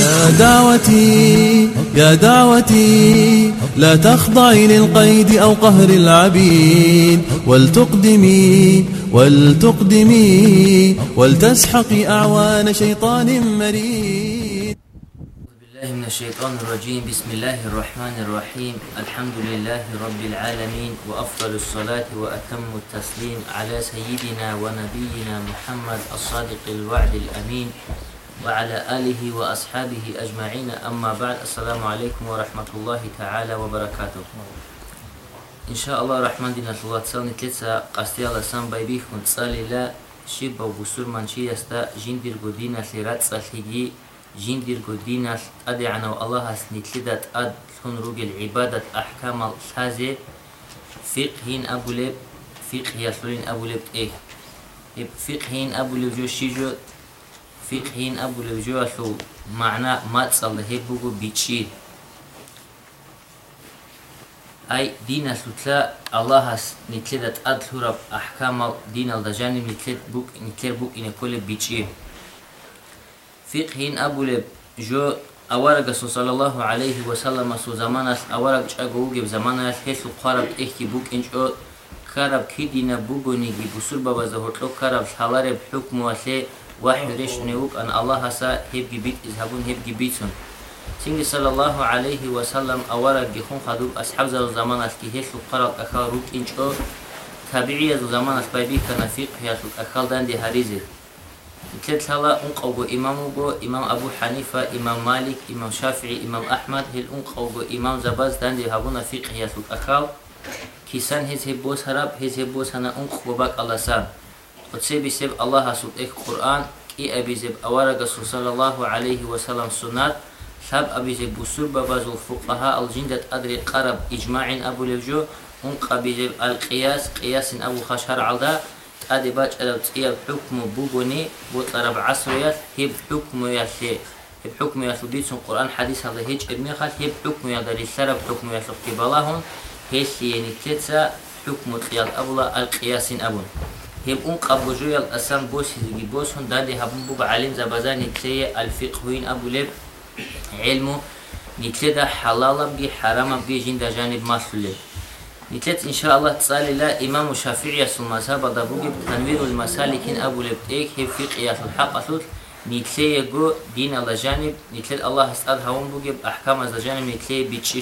يا دعوتي يا دعوتي لا تخضعي للقيد أو قهر العبيد. ولتقدمي ولتقدمي ولتسحقي أعوان شيطان مريد. بالله من الشيطان الرجيم. بسم الله الرحمن الرحيم. الحمد لله رب العالمين وأفضل الصلاة وأتم التسليم على سيدنا ونبينا محمد الصادق الوعد الأمين. وعلى آله وأصحابه أجمعين. أما بعد السلام عليكم ورحمة الله تعالى وبركاته. إن شاء الله رحمن دين الله تسالني تلسا قصدي الله سام بايبيخون تسالي لا شبا وبسور من شي يستا جندر قدينة لرات سالحيجي جندر قدينة أدي عنو الله سنتلدت أد لون روغ العبادة أحكام الحازي فقهين أبو لب فقه يسلين أبو لب إيه. فقهين أبو لب جو شيجو фиқҳин абулевҷояшо маъна мацалдаҳе бугу бичи. Ай динасутла аллаҳас нитледат адлураб аҳкамал диналдажани нитлер бук инеколе бичи. Фиқҳин абулеб жо аварагасо салаллаҳу алайҳи васалама су заманас авараг чагоугеб заманас ҳесу қараб эҳки бук инчо караб ки дина бугониги бусурбабазаҳотло караб халареб ҳукмуасе وحرش نيوك أن الله هسا هبجي بيت إذهبون هبجي بيتون سنجي صلى الله عليه وسلم أورا جخون خدوب أصحاب ذا الزمان أسكي هيسو قرق أخال روك إنشو تابعية ذا زمان أسبايبي كنفيق هيسو أخال دان دي هريزي تلت هلا أنق أوغو إمامو إمام أبو حنيفة إمام مالك إمام شافعي إمام أحمد هل أنق أوغو إمام زباز دان دي هبونا فيق هيسو أخال كيسان هز هبوس هرب هز هبوس هنا أنق وباك الله سان Od sebi seb Allaha sud ek Kur'an i abizeb avaraga su sallallahu aleyhi ve sellem sunnat ثاب أبي زيب بسربة بعض الفقهاء الجندة أدري قرب إجماع أبو للجو هم قبي زيب القياس قياس أبو خشر على أدي باج أدو تقيا بحكم بوغني بطلب عصريات هي بحكم يالثي هي بحكم يالثي ديتسون قرآن حديث هذا هيج إبني خال هي بحكم يالثي سرب حكم يالثي اختبالاهن هي سيني تتسا حكم تقيا الأبو القياس أبو ҳебун қабужӯял асан босиги босҳун дади ҳабун буга алим забаза нитлее алфиқҳуин абулеб илму нитледа ҳалалабги ҳарамабги жинда жаниб маслулеб нитлет иншааллах цалила имаму шафииясул мазҳабада буги танвирул масаликин абулеб эк ҳеб фиқиясул ҳақасул нитлее го динала жаниб нитлет аллаҳ астад ҳавон бугеб аҳкамаза жаниб нитлее бичи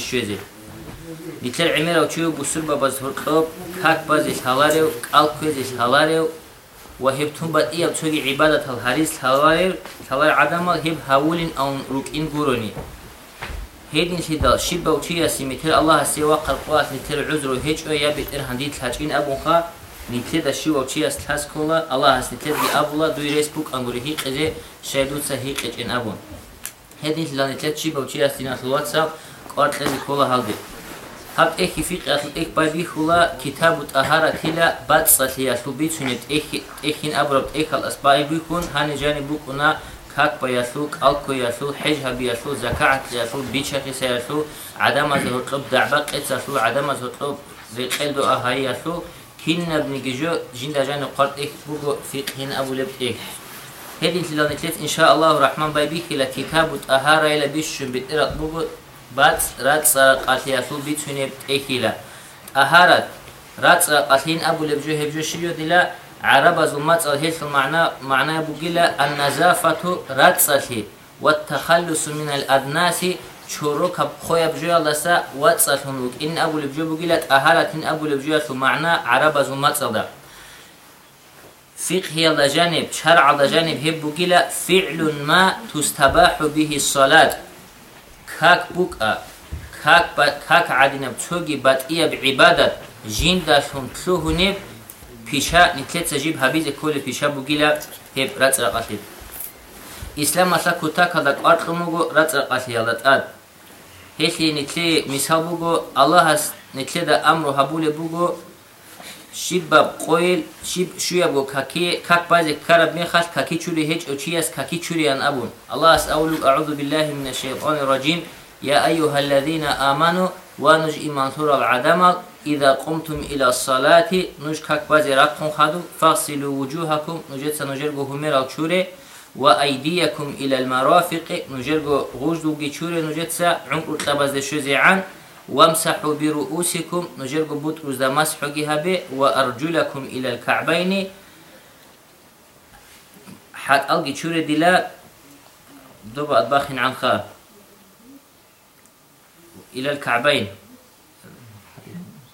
ითერ ემერა ჩიუ ბუსურბა ბაზურყო ქაკ ბაზის ჰალარეო კალქვეზის ჰალარეო وهبتهم بقية بتوجي عبادة الهريس هلاير هلاير عدم هب هاولين أو ركين جوروني هيدن شدا شبا وتشيا سيمتر الله سوى قلقوات نتر عذر هيج أو يبي ترهن ديت هاجين أبو خا نتر دشوا وتشيا ستلاس كولا الله سنتر دي أبولا دوي ريس بوك أنغوري هيك إذا شهدوا سهيك إن أبون هيدن شدا نتر شبا وتشيا سينا الواتساب قارت لذي كولا هالدي هات إخي فيق أخل إخ بادي خلا كتاب الطهارة تلا بات صلي أسلوبي سنت إخ إخين أبرب إخ الأسباعي بيكون هني جاني بكونا كاك بيسو ألكو يسو حجها بيسو زكاة يسو بيشخي سيسو عدم زهطلب دعبا قيت يسو عدم زهطلب زي قلدو أهاي يسو كين ابن جيجو جين دجان قرد إخ بوغو فيقهين أبو لب إخ هذه تلانتلت إن شاء الله الرحمن بيبيك إلى كتاب الطهارة إلى بيشن بتقرأ بوغو بات رات قاتياتو بتوني بتأكيلا أهارت. رات قاتلين أبو لبجو هبجو شيو دلا عربة زمات الهيت المعنى معناه بقيلا النزافة رات والتخلص من الأدناس چوروك بخويا بجو لسا واتسلهنوك إن أبو لبجو بقيلت أهارت. إن أبو لبجو معنى عربة زمات الدا فقه على جانب شرع على جانب هب بقيلا فعل ما تستباح به الصلاة. как бука как как адинаб цоги батия ибадат жиндашун тлухунеб пиша нитлеца жиб ҳабизе коли пиша бугила ҳеб рацра қаслиб ислам аса кутакада қартқумугу рацра қасли ялатад ҳесли нитле мисал бугу аллаҳас нитледа амру ҳабуле бугу шиббаб қоил шиб шуябго каки как базе караб мехас каки чури ҳеҷ очияс каки чуриан абун. Аллаҳ ас авлук аъуду биллаҳи мин ашайъони раҷим я айюҳа аллазина аману ва нуж имансурал адамал ида қумтум ила салати нуж как базе раққун хаду фағсилу вуҷуҳакум нужеца нужер гуҳумерал чуре ва айдиякум ила лмарафиқи нужерго ғуждуги чуре нужетса ዑнкуртабазде шузиан وامسحوا برؤوسكم نجرق بوت وزدا مسحوا جهبي وأرجلكم إلى الكعبين. حد ألقي شوري دلا دوبا أطباخين عن خا إلى الكعبين.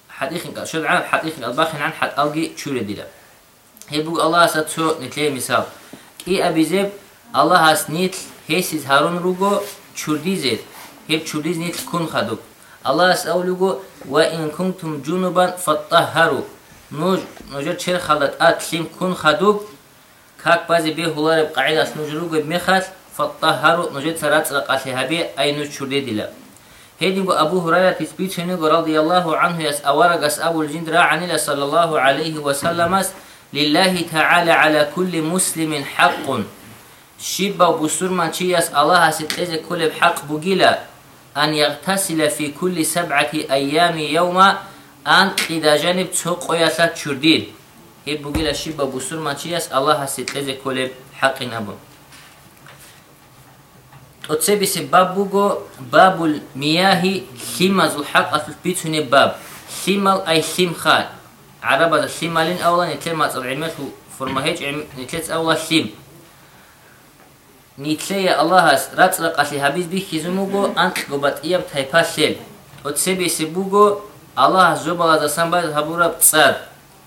حد إخن شو عن حد إخن أطباخين عن حد ألقي شوري دلا هيبوك الله ستو نتلي مثال. كي أبي زيب الله هسنيت هيسيز هارون روغو چوردیزید هیب چوردیز نیت كون خدوب Allah sa'ulu go wa in kuntum junuban fattahharu. Nuj nuj çer halat atlim kun khadub как бази бе хулариб қаидас нужругу мехас фаттахару нужет сарацра қасихаби айну чурдедила хедингу абу хурайра тисбиченигу радиллаху анху яс аварагас абул джиндра анила саллаллаху алейхи васалламас лиллахи таала ала кулли муслимин хаққун шибба бусурман чияс аллаха ситтезе кулеб хақ бугила أن يغتسل في كل سبعة أيام يوما أن قيدا جانب تسوقيا تشردين هبوغيلا شبا بسر ماتشياس الله ستلزي كل حق نبو. تتسبس بابوغو باب المياه خيمز الحق أثبتون باب. خيمال أي خيمخال عربة خيمالين أولا نتلمات العلمات فرمهيج نتلت أولا خيم. Нитлея аллаҳас рацра қаси ҳабиз бихизумуго антлго батъияб тайпа сел тоцебисе буго аллаҳас зобалазасан баъд ҳабураб цад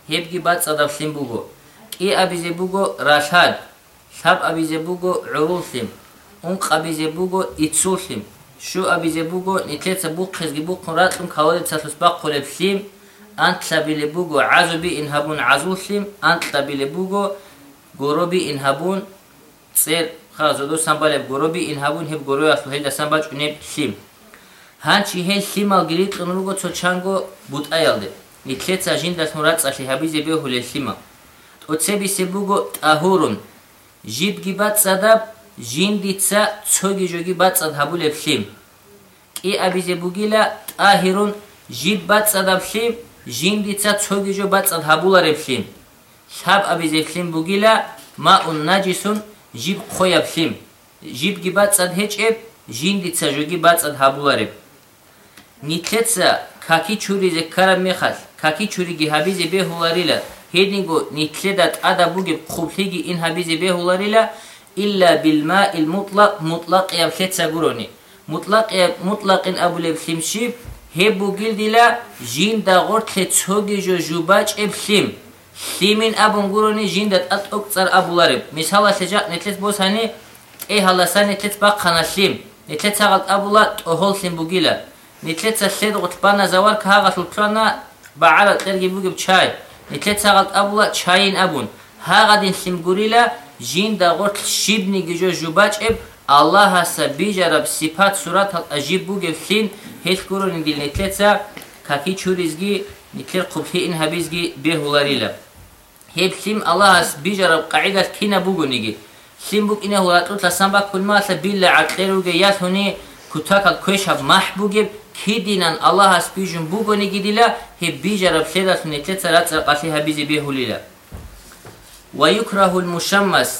ҳебги бад садавсим буго. Ки абизе буго рашад саб абизе буго урулсим ун қабизе буго итсулсим шу абизе буго нитлеца бу қизги бу қунратлум калоди цасусба қулебсим ант сабиле буго азуби инҳабун азулсим ант خلاص ودو سنبال هب گروبی این هبون هب گروی اصلو هیل سنبال چونیب سیم هنچی هیل سیم الگری قنونگو چو چانگو بود ایالده ნიტლეც აჟინდას მურაც აშიჰაბიზები ჰულესიმა ტოცები სებუგო ტაჰურუნ. ჟიბგი ბაცადა ჟინდიცა ცოგი ჟოგი ბაცად ჰაბულებში კი აბიზებუგილა ტაჰირუნ ჟიბ ბაცადაფში ჟინდიცა ცოგი ჟო ბაცად ჰაბულარებში შაბ აბიზებში ბუგილა მაუნ ნაჯისუნ жиб хоябсим жибги бацад ҳечеб жиндица жоги бацад ҳабулареб нитлеца каки чуризе караб мехаст каки чуриги ҳабизе беҳуларила ҳедингу нитледат ада буги хублиги ин ҳабизе беҳуларила илла билмаи лмутлақ мутлақияб леца гурони мутлақин абулеб лимшиб ҳебугилдила жинда ғортле цогижо жубачеб лим лимин абун гурони жиндат аток цар абулареб мисала сеҷақ нетлец босани эҳаласа нетлец ба қанаслим нетлец ағалт абула тоҳол лим бугила нетлеца следғут бана завар ка ҳағатлутлана баъала қерги бугиб чай. Нитлеца галт абула чаин абун. Ҳағадин симгурила жинда ғорт шибни гижо жубачеб аллаҳ аса бижараб сипат суратал ажиб бугеб лин ҳеч гурони дил нитлеца каки чуризги нитлер қубхи ин ҳабизги беҳуларила ас бижараб қаидат кина бугуниги лим буг ина ҳулатлутла самба кулмааса билла ақеруге ясуни кутакал кӯшаб маҳ бугеб кидинан аллаҳ ас бижун бугонигидила ҳе бижараб седас нетлеца раца қаси ҳабизи беҳулила. Ва юкраҳу лмушаммас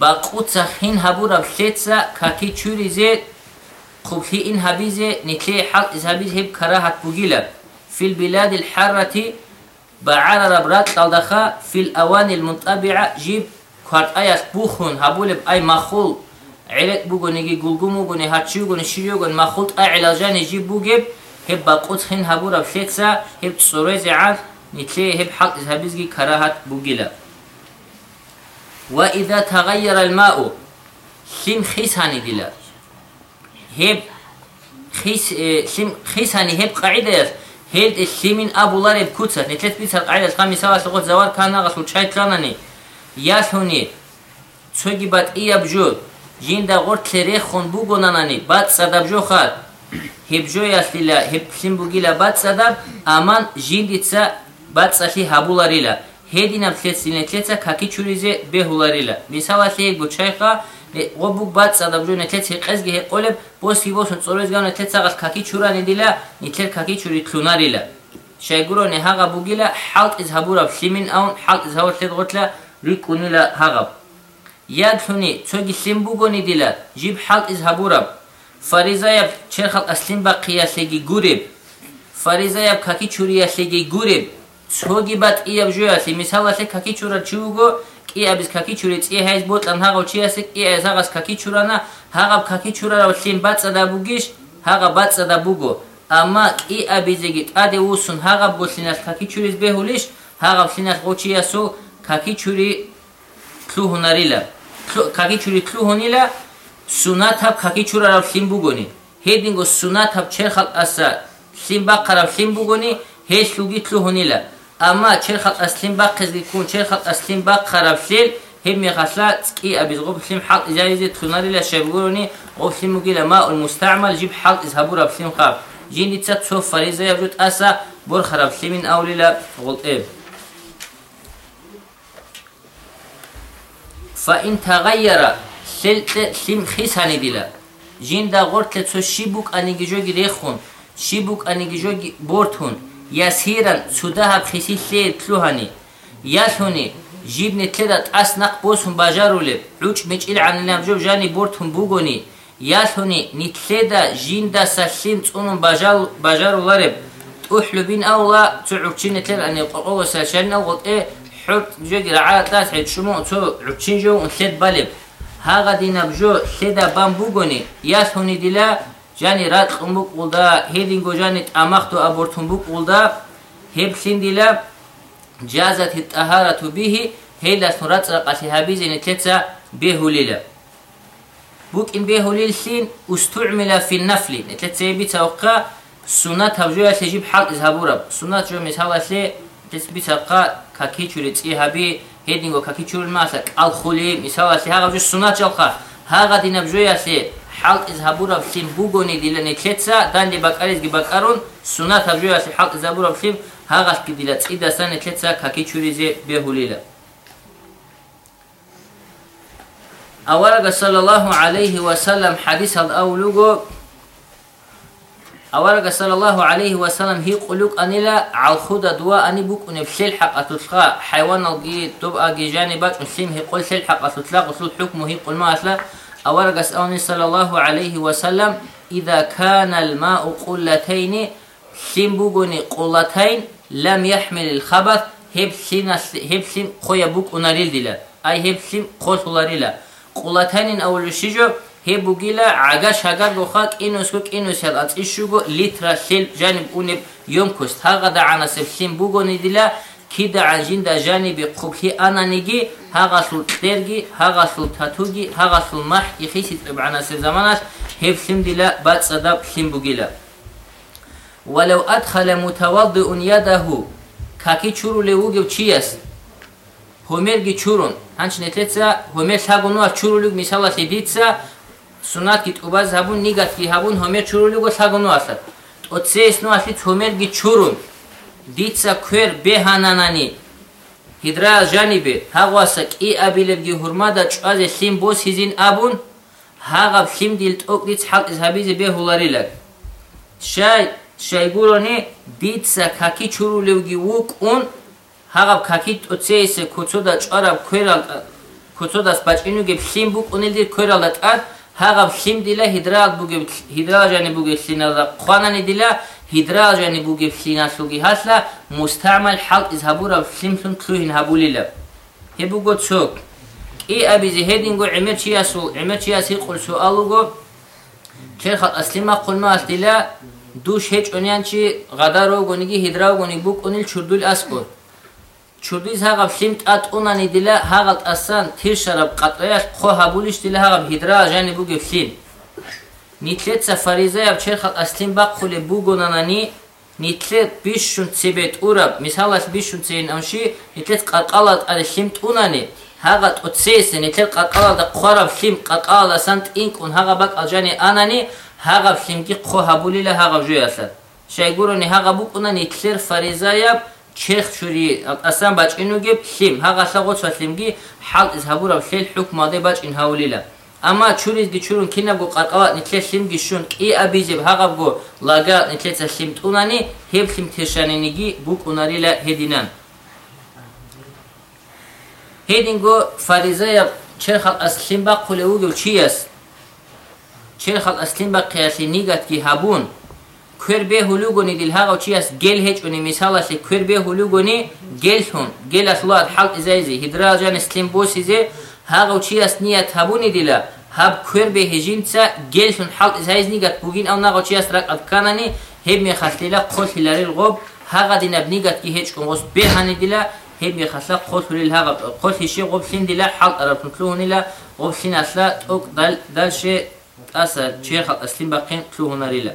ба қуца хин ҳабураб леца каки чуризе қубҳи ин ҳабизе нетле ҳақ из ҳабиз ҳеб караҳат бугила. Фи лбилади лҳаррати ба арараб بعال نبرات تلدخا في الأواني المتبعة جيب كارت أياس بوخون هبولب أي مخول. علاج بوغونيجي غولغوموغوني هاتشيوغوني شيريوغون مخولت أي علاجاني جيب بوغيب هب باقوتخين هابورا بشيكسا هب تصوريزي عاد نتلي هب حق إزهابيزجي كراهات بوغيلا. وإذا تغير الماء سيم خيس إيه، هاني ديلا. هب خيس سيم خيس هاني هب قاعدة يس. هيد السيمين أبو لارب كوتسا نتلت بيسا عيلة خامي سوا سقوط زوار كان غسل شاي تلانني ياسوني تسوغي بات إيا بجو جين دا غور تلريخ خون بو غناناني بات صدب جو خاد هب جو ياسليلا هب سين بوغيلا بات صدب أمان جين ديتسا بات ساشي هبو لاريلا هيدين أبتلت سينتلتسا كاكي چوريزي بهولاريلا مثال سيك بو چايقا ғо буг бад садабжо нетлец ҳеқезги ҳеқолеб боски босон цорозгав нетлецағас каки чуранидила нитлер каки чури тлунарила шайгуроне ҳаға бугила ҳалқ из ҳабураб шлимин аун ҳалқ из ҳавар тлед ғотла рикунила ҳағаб ядхуни цоги сим бугони дила жиб хал изҳабураб фаризаяб черхал аслим ба қияслеги гуреб. Фаризаяб каки чурияслеги гуреб. Цоги бат ияб жӯясли мисаласе каки чура чууго қиябис каки чури ци ҳайз ботлан ҳағав чи асе қияс ҳағас каки чурана ҳағаб каки чурара сим бацада бугиш ҳаға бацада буго амма қиабизеги тъаде усун ҳағаб гослинас каки чурис беҳулиш? Ҳағаб синас ғочиясу каки чури тлуҳунарила каки чури тлуҳунила сунатаб каки чурарав сим бугони ҳединго сунатаб черхал аса сим бақарав сим бугони ҳеч луги тлуҳунила اما چر خلق اسلم بق يكون چر خلق اسلم بق خراب شيل هم خسلا تسكي ابي غب سلم حق جايزه تنال لا شبورني او سلم قيل ماء المستعمل جيب حق اذهبوا بسلم خاب جين تسات سوف فريزه يوجد اسا بور خراب سلم اولي لا غل ايه فان تغير سلت سلم خسن دلا جين دا غورت لتسو شيبوك انيجوجي ريخون شيبوك انيجوجي بورتون يسيرا سودها بخسي سير تلوهاني ياسوني جيبني تلدا تأس نق بوسهم باجارو لب عوش مجئل عن النبجو جاني بورتهم بوغوني ياسوني نتلدا جين دا ساسين تونم باجارو لرب تحلو بين أولا تعوشين تلدا أني قرقوة ساشان أو إيه حط جوجي رعاة حيث شمو تو عبچين جو ونسيد بالب هاغا دينا بجو жани рат қымбук улда хединго жани тамахту абортумбук улда хеб синдила жазати тахарату бихи хейласну рацра қасихабизини тетса бехулила бук ин бехулилсин устуъмила фи нафли тетсеби цавқа суннат хавжуясе жиб ҳал изҳабураб суннат жо мисҳаласе тесби цавқа какичури цӀиҳаби хединго какичурмаса кӀалхули мисҳаласе ҳағабжу суннат чавқа ҳага динабжуясе حلق زهبورا بخيم بوغوني ديلاني تلتسا دان دي بكاريز جي بكارون سنة تبجوية حلق زهبورا بخيم هاغاش كي ديلات إدا سانة تلتسا كاكي تشوريزي بيهوليلا. أولا صلى الله عليه وسلم حديث الأولوغو أورق صلى الله عليه وسلم هي قلوك أني لا على خود دواء أني بوك أن بشيل حق أتطلق حيوان الجي تبقى جي جانبك مسلم هي قل سيل حق أتطلق وصول حكمه هي قل ما أسلا أورقس أوني صلى الله عليه وسلم إذا كان الماء قلتين سين بوغوني قلتين لم يحمل الخبث hepsin hepsin koyabuk unarildiler. Ay hepsin kosularıyla. Kulatanin avluşijo hebugila aga şagar gohak inuskuk inusel at işugo litra sil janib unib yomkust. Haga da anasif sin bugonidila. Кида ажинда жаниби қубҳи ананиги ҳағасул терги ҳағасул татуги ҳағасул маҳки хиси анасеб заманаш ҳеб сим дила бад садаб сим бугила валав адхала мутаваддиун ядаҳу каки чуру левугев чи аст ҳомерги чурун. Ҳанчнетлеца ҳомер сагунуа чурулуг мисаласи дица сунат ки тӯба забун нигат ки ҳабун ҳомер чурулиго сагуну асад тӯцеесну асли ҳомерги чурун дица кӯер беҳананани ҳидра жанибе ҳағваса ки абилевги ҳурмада чӯазе сим боз ҳизин абун ҳағаб сим дилтӯк диц ҳақ изҳабизе беҳуларилак шай шайгурони дица каки чурулевги вук ун ҳағаб каки тӯцеесе кӯцода чӯараб кӯерал кӯцодас бачинугеб сим бук унилдир кӯералда тъад ҳағаб сим дила ҳидралжани буги синала қанани дила ҳидралжани буги синасуги ҳасла мустаъмал ҳалқ изҳабура симсун тлуҳин ҳабулила ҳебуго цок ки абизи ҳединго имер чи асу имер чи ас ҳиқул суалуго черхал аслима қулма ас дила душ ҳеҷ онянчи ғадарогониги ҳидралгони бук онил чурдул аско чурдиз ҳағаб сим татъунани дила ҳағат асан тир шараб қатраяш қо ҳабулиш дила ҳағаб ҳидра жани бугев сим нитлетса фаризаяб черхат астим баққуле бугонанани нитлет бишшун цебет ураб мисалас бишшун цеин амши нитлет қатқалат ари сим тъунани ҳағат отсеесе нитлет қатқалада қораб сим қатқалад асан тъинкун ҳаға бак алжани анани ҳағаб симги қо ҳабулила ҳағаб жӯясад шайгурони ҳаға букуна нитлер фаризаяб чех шури асан бачинуги лим ҳағасағоца лимги ҳал изҳабурав хел ҳукмаде бачин ҳавлила амма чуризги чурун кинабго қарқават нитле лимги шун ки абизиб ҳағабго лага нитлеца лим тунани ҳеб лим тешаниниги букунарила ҳединан. Ҳединго фаризая чер хал аслин ба қулеугев чи аст? Чер хал аслин ба қияси нигат ки ҳабун? Кӯр бе ҳулугони дилҳаға чи аст? Гел ҳечуни мисаласи кӯр бе ҳулугони гелтун гел аслуат хал изайзи هاغو تشيرس نية تابوني ديلا هاب كوير بي هجيمتسا جيلتون حال إزايز نيغات بوغين أو ناغو تشيرس راك أدكاناني هيب ميخاتليلا قول هلاري الغوب هاغا دينا بنيغات كي هيتش كونغوس بيهاني ديلا هيب ميخاتلا قول هليل هاغا قول هشي غوب سين ديلا حال أرابن كلوهني لا غوب سين أسلا توك دال دال شي أسر تشير خال أسلين باقين كلوهنا ريلا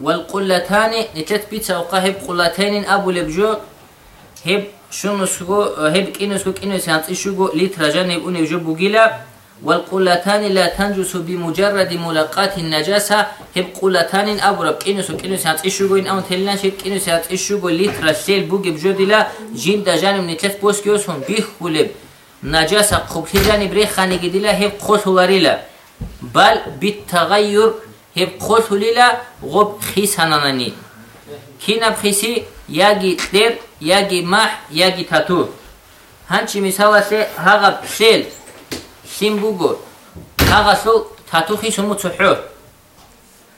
والقلتان نتلت بيتسا وقاهب قلتين أبو لبجوك ჰებ შუნუსგო ჰებ კინუსგო კინუს ანწიშუგო ლითრაჯანე უნევჟო ბუგილა والقلتان لا تنجس بمجرد ملاقات النجاسة هب قلتان أبرب كينوس وكينوس هاتشوغو إن أون تلنا شيب كينوس هاتشوغو لتر سيل بوغ بجودلا جين دجان من تلف بوسكيوس هم بيخولب نجاسة قبتجان بري خانيجدلا هب قوتولاريلا بل بالتغير هب قوتوليلا غب خيس هناناني كينا بخيسي ياجي تلر яги маҳ яги тату. Ҳанчи мисаласе ҳағаб сел син бугу ҳағасул тату хисуму цуҳу.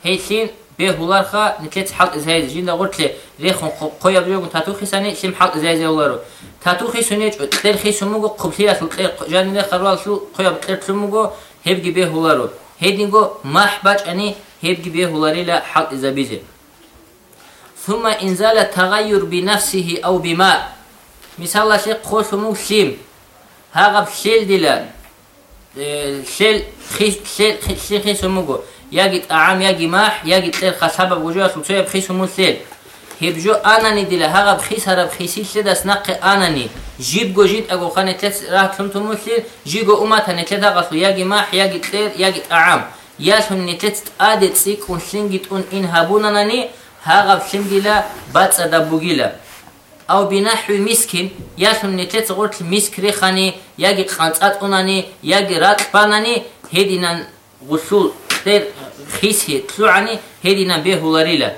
Ҳесин беҳуларха нитлец ҳалқ изҳайзи жинда ғуртле рехон қоябжогу тату хисани сим ҳалқ изҳайзи улару тату хисунеч тлер хисумугу қублиасул тлер жаниле харуалсул қояб тлер тлумугу ҳебги беҳулару. Ҳединго маҳбачани ҳебги беҳуларила ҳақ изабизе ثم انزال تغير بنفسه أو بما. مثال شيء خشمو سيم هذا بشيل دلان آه، شيل شيل شيل خيس مو يجد أعام يجي ماح يجي تل خسابة بوجوه خمسوية بخيس مو سيل. هيبجو أناني دلا هذا بخيس هذا بخيس شيل داس سنق أناني. جيب جو جيت أقول خان تلات راح تلمت مو سيل جي جو أمة هني تلات غصو يجي ماح يجي تل يجي أعام. ياسم نتلات آدت سيك ونسنجت ون إن هبون أناني. Аде цикун сингитун ин хабунанани хагав сингила бацада бугила. Ав бинаҳви мискин ясун нетлец ғурт миск рехани яги қанцатунани яги ратпанани ҳединан ғусул тер хиси тлуани ҳединан беҳуларила.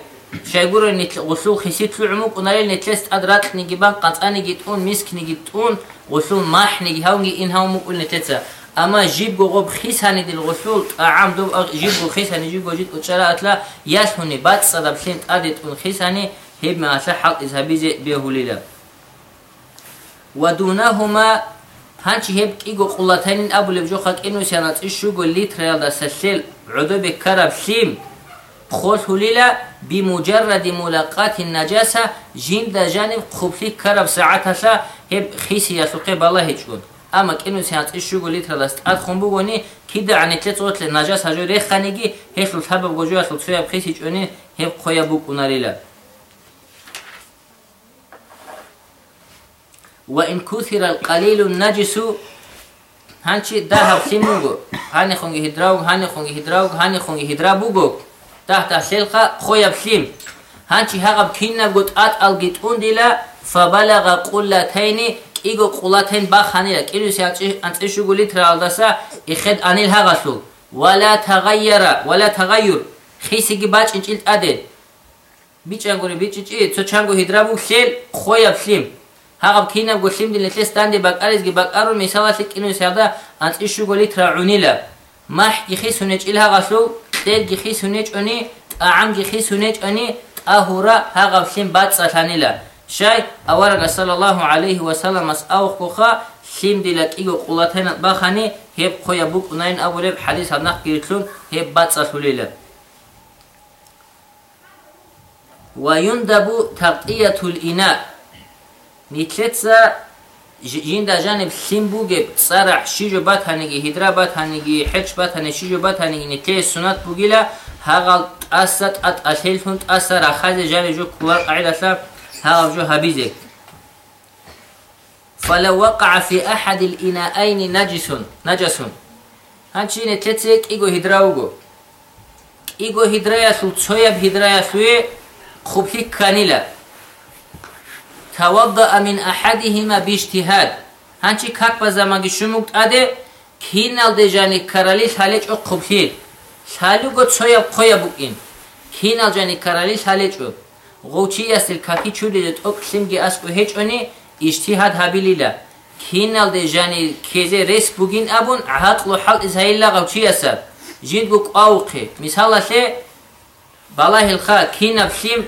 Шайгуро ғусул хиси тлуумук унарил нетлец ад ратнигибан қанцанигитун мискнигитун ғусул маҳниги ҳавнги ин ҳавмук ул нетлеца ама жибго ғоб хисани дилғусул таам ду жибго хисани жибго жид учара атла ясхуни бад садаб син адит ун хисани хиб ма аса хал изхабизе бехулила ва дунаҳума ҳанчи ҳеб киго қуллатайнин абулеб ҷо хакину сянат ишуго литрал да сасел удубе караб сим хосулила бимуҷарради мулаққати наҷаса жинда жаниб хубли караб саатаса ҳеб хиси ясуқе бала ama kinuse hatsi şugul itralas at khumbu goni kida anetle tsotle najas hajo rekhanigi heslu thabab gojo aslu tsuyab khis hichoni hep qoya bu kunarila. Wa in kuthira al qalilun najisu hanchi dahab simugo hani khongi hidraug hani khongi hidraug hani khongi hidrabugo tahta selqa khoyab sim hanchi hagab kinnab got at al gitundila فبلغ قلتين იგი ყულათენ ბახანირა კირვის ანწიშუგული თრალდასა იხედ ანილ ჰაღასულ ვალა თაგაიერა ვალა თაგაიურ ხისიგი ბაჭინჭილ ტადე. მიჭანგური ბიჭიჭი ცოჩანგო ჰიდრავუ ხელ ხოია ფლიმ. ჰაღაბ ქინაბ გოშიმდილე თლეს სტანდი ბაკარისგი ბაკარონ მისავასი კინუსიაბდა ანწიშუგული თრაუნილა. მაჰ გიხის უნეჭილ ჰაღასულ ტელ გიხის უნეჭონი ტაამ გიხის უნეჭონი ტაჰურა ჰაღაბ ხიმ ბაწალანილა шай аварага салаллаҳу алайҳи васалам ас авхуха симдила киго қулатайна бахани ҳеб қоя букунайн абулеб ҳадис ҳаднақ гирислун ҳеб бацасулила ва юндабу тақияту лина нитлеца жинда жаниб сим бугеб цараҳ шижо батҳаниги ҳидра батҳаниги ҳеч батҳани шижо батҳаниги нитле сунат бугила ҳағал тъаса тъатъаселтун тъаса рахазе жани жо кулар қаидаса هاوجو هبيزك فلو وقع في أحد الإناءين نجس نجس هانشي نتلتك إيغو هدراوغو إيغو هدرايا سو تسويب هدرايا سوي خبثي كانيلا توضأ من أحدهما باجتهاد هانشي كاك بزاماغي شموكت أدي كينال دجاني كارالي ساليج أو خبثي سالوغو تسويب قويا بوكين كينال جاني كارالي ساليج أو ғучи ясил каки чуди ток симги аску ҳечони иштиҳад ҳабилила. Кинал де жани кезе рес бугин абун ҳатлу ҳал изҳаилла ғучи ясад жид гу қавқи мисаласе балаҳилха кинаб сим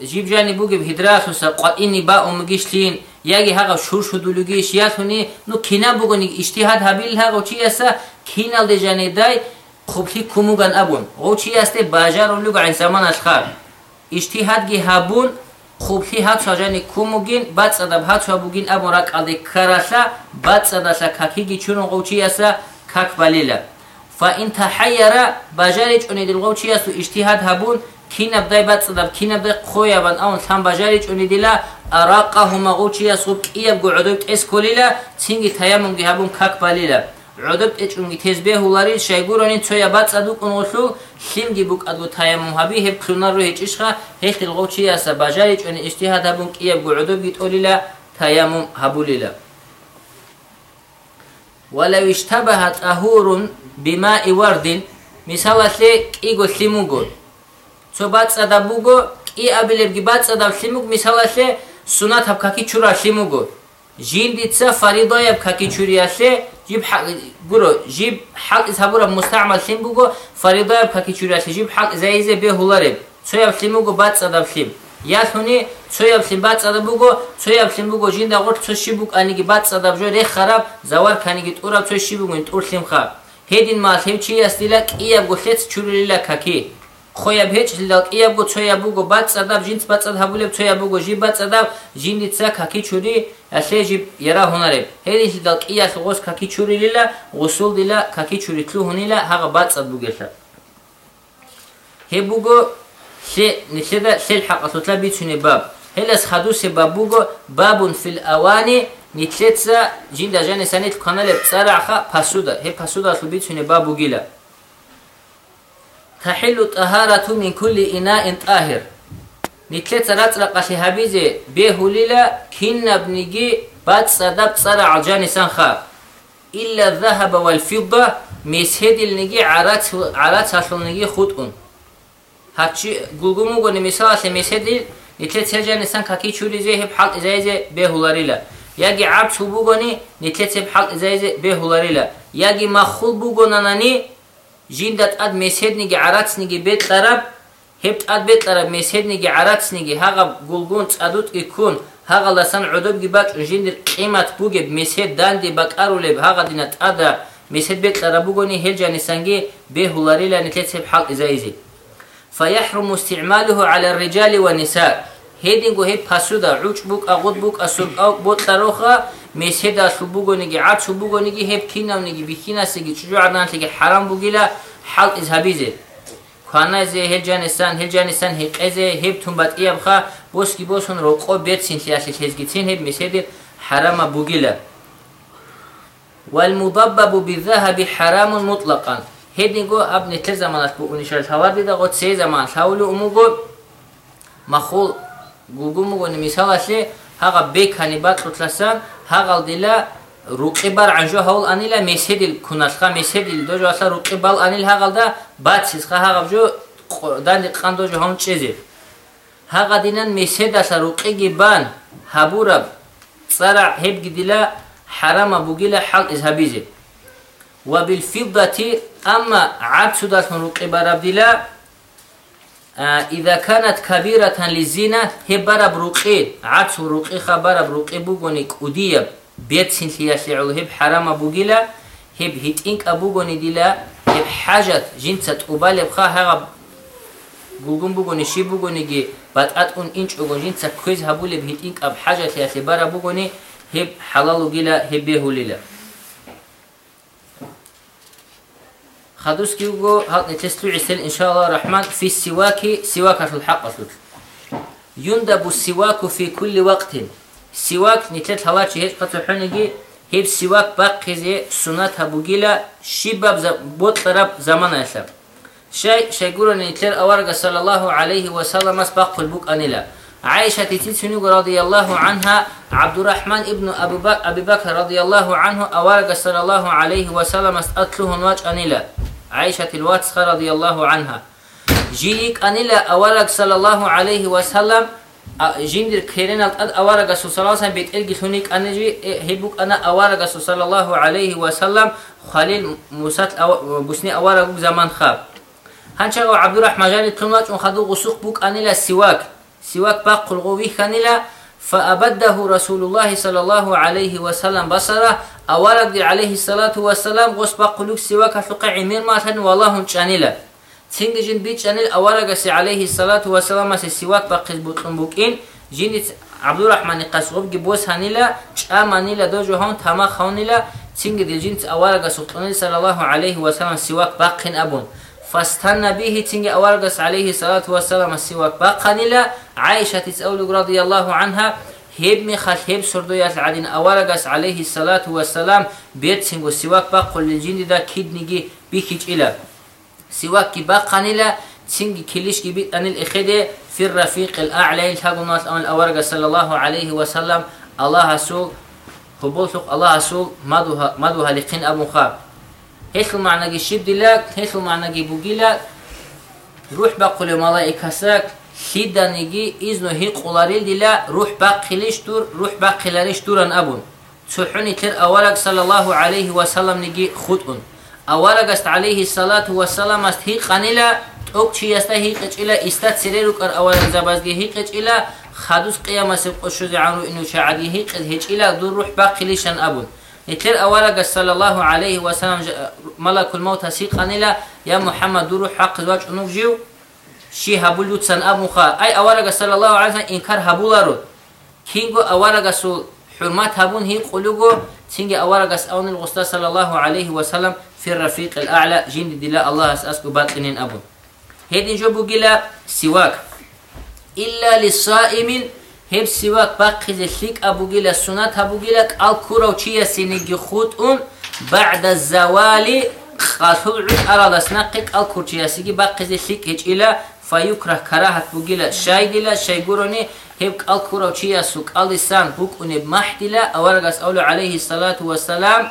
жибжани бугиб ҳидрасуса қоини ба умгиштин яги ҳаға шуршудулугиш ясуни ну кина бугони иштиҳад ҳабил ҳаға чи яса кинал де дай хубли кумуган абун. О чи ясте бажарулуга ин заман ашхар иштиҳад ги ҳабун хубли ҳатса жани кумугин бад садаб ҳатса бугин абун ракалде караса бад садаса какиги чунун о чи яса как балила фа ин таҳайяра бажари чунидил. О чи ясу иштиҳад ҳабун кинабдай бацадаб кинабдай қоябан аун самбажари чунидила арақаҳума учия عدب اچ اونگی تیز به هولاری شایگورانی چویا بات صدو کنوشو شیم گی بوک ادو تایمم هبی هب خیونا رو هیچ اشخا هیخ الگو چی اسا بجاری چون اجتهاد هبون کیه بو عدب گیت اولیلا تایمم هبولیلا ولو اشتبهت اهور بماء ورد مثال اصلی کی گو سیمو گو چو بات صدو گو کی ابیلب گی بات صدو سیمو مثال اصلی سنت هبکاکی چورا سیمو گو чура шлимуго жиндица фаридояб каки чуриасе жиб гуро жиб ҳал изҳабура мустаъмал шлим буго фаридояб каки чуриасе жиб ҳал заизе беҳулареб цояб шлимуго бацада шлим ясуни цояб шлим бацада буго цояб шлим буго жинда ғор цо ши буг аниги бацада бжо ре хараб завар каниги тураб цо ши буго ин тур шлим хаб ҳедин малҳем чи ястила кияб го хец чурилила каки ხოია ბეჩ ლაკიაბგო ჩოიაბგო ბაცადა ჯინც ბაცადა ჰაბულებ ჩოიაბგო ჟი ბაცადა ჯინიცა ქაკიჩური ასეჟი ერა ჰონარე ჰედი ლაკიას ღოს ქაკიჩური ლილა გუსულ ლილა ქაკიჩური თლუ ჰონილა ჰაღა ბაცადბუგესა ჰებუგო შე ნიშედა შელ ჰაყასუტლა ბიჩუნე ბაბ ჰელას ხადუსე ბაბუგო ბაბუნ ფილ ავანი ნიტლეცა ჯინდა ჟანესანეთ ქანალებ წარახა ფასუდა ჰე ფასუდა თლუ ბიჩუნე ბაბუგილა пасуда аслу бицуни баб бугила таҳиллу таҳарату мин кулли инаин таҳир нитле царацрақаси ҳабизе беҳулила киннабниги бад садаб цара аҷанисан ха илла заҳаба валфидда месҳедилниги арац ҳаслниги худун ҳарчи гулгумугони мисаласе месҳедил нитле цеҷанисан каки чуризе ҳеб ҳал изаизе беҳуларила яги абчу бугони нитле цеб ҳал изаизе беҳуларила яги махул бугонанани жиндат ад меседниги арацниги бетлараб ҳебт ад бетлараб меседниги арацниги ҳаға гулгун цадутки кун ҳаға ласан удубги бач жиндир қимат бугеб месед данди бакарулеб ҳаға дина тада месед бетлара бугони ҳелҷанисанги беҳуларилани тесеб ҳал изаизи фаяҳруму истиъмалуҳу ала риҷали ва ниса ҳедингу ҳеб пасуда ӯч бук агуд бук асуб ботлароха меседа шубугониги ад шубугониги ҳеб кинавниги бихинасиги чуҷуадантлиги ҳарам бугила ҳал изҳабизе каназе ҳелҷанисан ҳелҷанисан ҳиқезе ҳеб тумбатиябха боски босон роқо бетсинли асли ҳезгитсин ҳеб меседи ҳарама бугила валмудаббабу bizаҳаби ҳарамун мутлақан ҳединго аб нетле заманат бу унишал хабар дидаго се заман савли умуго махул гугумугони мисал асли ҳаға бекани батлутласан ҳағал дила руқибар анжо ҳавл анила меседил кунасха меседил дожо аса руқибал анил ҳағалда батсисха ҳағабжо данди қандожо ҳам чезе ҳаға динан месед аса руқиги бан ҳабура цара ҳебги дила ҳарама бугила ҳал изҳабизе ва билфиддати амма абсудасун руқибараб дила ида канат إذا كانت كبيرة للزنا هبر بروقي عتو روقي خبر بروقي بوغوني كوديب بيت سنتي يشعو هب حرام بوغيلا هب هيتينك أبوغوني ديلا هب حاجة جنسة أبالب خا هغا გულგუნ ბუგონი შიბუგონიგი ბატატუნ ინჭუგონ ჯინცა ქვის ჰაბულებ ჰიტინკ აბ ჰაჯათი ასე ბარა ბუგონი ჰებ ჰალალუგილა ჰებეჰულილა خدوس كيوغو هات نتستو عسل إن شاء الله الرحمن في السواك سواك في الحق أسلوك يندب السواك في كل وقت. سواك نتلت هلاتي هيك قطع حنجي هيب سواك باقي زي سنات هبوغيلا شباب بوت طرب زمان أسلام شيء شيء يقولون نتلر أورق صلى الله عليه وسلم أسبق البوك أنيلا. عائشة تتسنق رضي الله عنها عبد الرحمن ابن أبي بكر رضي الله عنه أورق صلى الله عليه وسلم أتلوه نواج أنيلا. عائشة الواتسخة رضي الله عنها جيك أنيلا أولك صلى الله عليه وسلم جندر كيرين الأد أورق صلى الله عليه وسلم بيتلقي هنيك أنا جي هيبوك أنا أورق صلى الله عليه وسلم خليل موسات بوسني أورق زمان خاب هنشا عبد الرحمن جاني تلمات أن خدو غسوق بوك أنيلا سواك سواك باق قلغوي خانيلا расулуллаҳи саллаллаху алайҳи васалам басара аварагди алайҳи салату вассалам гос ба қулук сивак афуқа имир масани валлаҳун чанила цинги жин би чанил аварагаси алайҳи салату вассалам аси сивак ба қиз бутун букин жини абдурахмани қасғубги боз ҳанила ча манила до ҷоҳон тама хонила. Цинги дилжин аварага сухтонили саллаллаху алайҳи васалам сивак бақин абун فاستنى به تنجي أورقس عليه الصلاة والسلام السواك بقنلا عائشة تسأل رضي الله عنها هب مخل هب سردويات العدين أورقس عليه الصلاة والسلام بيت سنجو سواك بقل للجند دا كدنجي بيكيج إلى سواك بقنلا تنجي كليش بيت أن الإخدة في الرفيق الأعلى الهاقونات أن الأورقس صلى الله عليه وسلم الله سوء هبولتق الله سوء مدوها لقين أبو خاب ҳесл маънаги шибдилак ҳесл маънаги бугилак рӯҳ ба қули малаикасак хиданиги изну ҳи қуларилдила рӯҳ ба қилиштур рӯҳ ба қилариштуран абун цӯҳуни тер авалак салаллаҳу алайҳи васалам ниги худун авалак аст алайҳи салату васалам аст ҳи қанила тӯк чи аста ҳи қичила иста цирерукар авалак забазги ҳи қичила хадус қиямаси қушузи анру инушаади ҳи қичила дур рӯҳ ба қилишан абун итер аварага саллаллаху алайҳи васалам малакулмавт ҳаси қанила я муҳаммад дуру ҳақ звач унук жив ши ҳабул лутсан абуха ай аварага саллаллаху алайҳи васалам инкар ҳабулару кинго аварагасу ҳурмат ҳабун ҳи қулуго цинги аварагас авнил ғуста саллаллаху алайҳи васалам фи рафиқ алъала жинди дила аллаҳ ас аску батқинин абун. Ҳединҷо бугила сивак. Илла лисаимин ҳеб сивак ба қизешлик абугила сунат абугила ал курав чия синиги худун баъда завали қалҳулу арадаснақи ал курчиясиги ба қизешлик ҳечила фаюкраҳ караҳат бугила шайдила шайгурони ҳеб ал курав чиясу қалисан букуни маҳдила аваргас авлу алайҳи салату вассалам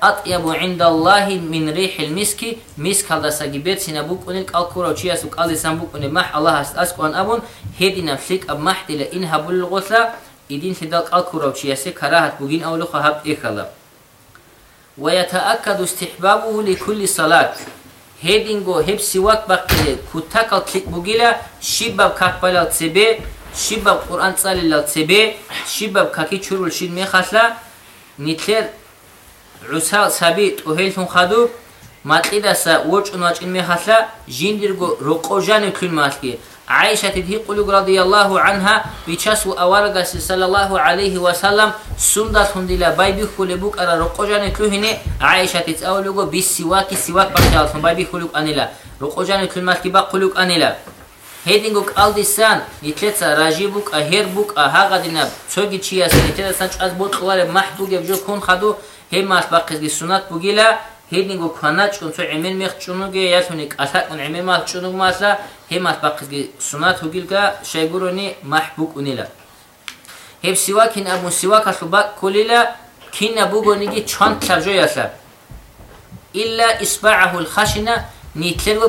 атъябу индаллаҳи мин риҳил миски миск ҳалдасаги бетсина букунил калкурав чиясу калдисан букуни маҳ аллаҳ аст аскуан абун ҳедина флик аб маҳдила ин ҳабулил ғусла идин хидал калкурав чияси караҳат бугин авлуха ҳаб эхала ва ятааккаду истиҳбабуҳу ликулли салат ҳединго ҳеб сивак бақиле кутакал клик бугила шиббаб какбалал цебе шиббаб қуръан цалилал цебе шиббаб каки чурул шид мехасла нитлер عسال سبي تهيلتون خدو ماتقيداسا وچن وچن ميخاسلا جيندرغو رقوجان كل ماسكي عائشة تدهي قلوك رضي الله عنها بيچاسو أورغاس صلى الله عليه وسلم سندات هندلا باي بيخولي بوك أرى رقوجان كل هني عائشة تتأولوغو بسواكي سواك بخيالتون باي بيخولوك أنيلا رقوجان كل ماسكي بقلوك أنيلا ҳедингук алдисан нитлеца ражибук кун хаду ҳемас ба қизги сунат бугила ҳедингу кана чун цо эмир мех чунуге ятуни касакун эмир мас чунуг масла ҳемас ба қизги сунат хугилга шайгурони маҳбук унила. Ҳеб сива кин абун сива касуба кулила кина бугониги чанд сабҷо яса илла исбааҳу лхашина нитлерго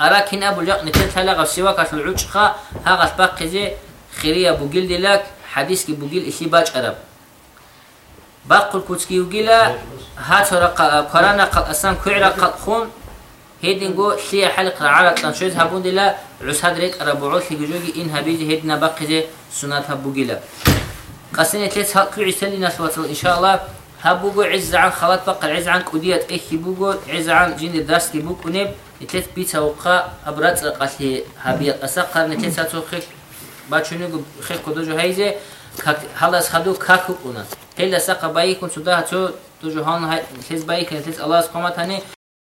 أراك أبو الجاق نتلت هلا غفسيوا كاتل عجخا ها غفباق قزي خيرية بوغيل ديلاك حديث كي بوغيل إشي باج أرب باقل كوتكي وغيلا هات قرانا قل أسان كعرا قل خون هيدن جو شيء حلق رعالة تنشيز هبون ديلا عس هدريك أربعوش جوجي إن هبيجي هيدنا باقزي سنات هبوغيلا قسنة تلت هالكو عسالي نسوة إن شاء الله هبوغو عزعان خلط فقر عزعان كوديات إخي بوغو عزعان جين درس كي بوغو نيب نتلت بيت هوقا أبرات قتلي هبيات أساقر نتلت ساتو خيك باتشونيغو خيك كودوجو هايزي خلاص خدو كاكو قونا هلا ساقا بايكون سودا هتو تو جهان هاي تلت بايكن تلت الله سقامت هني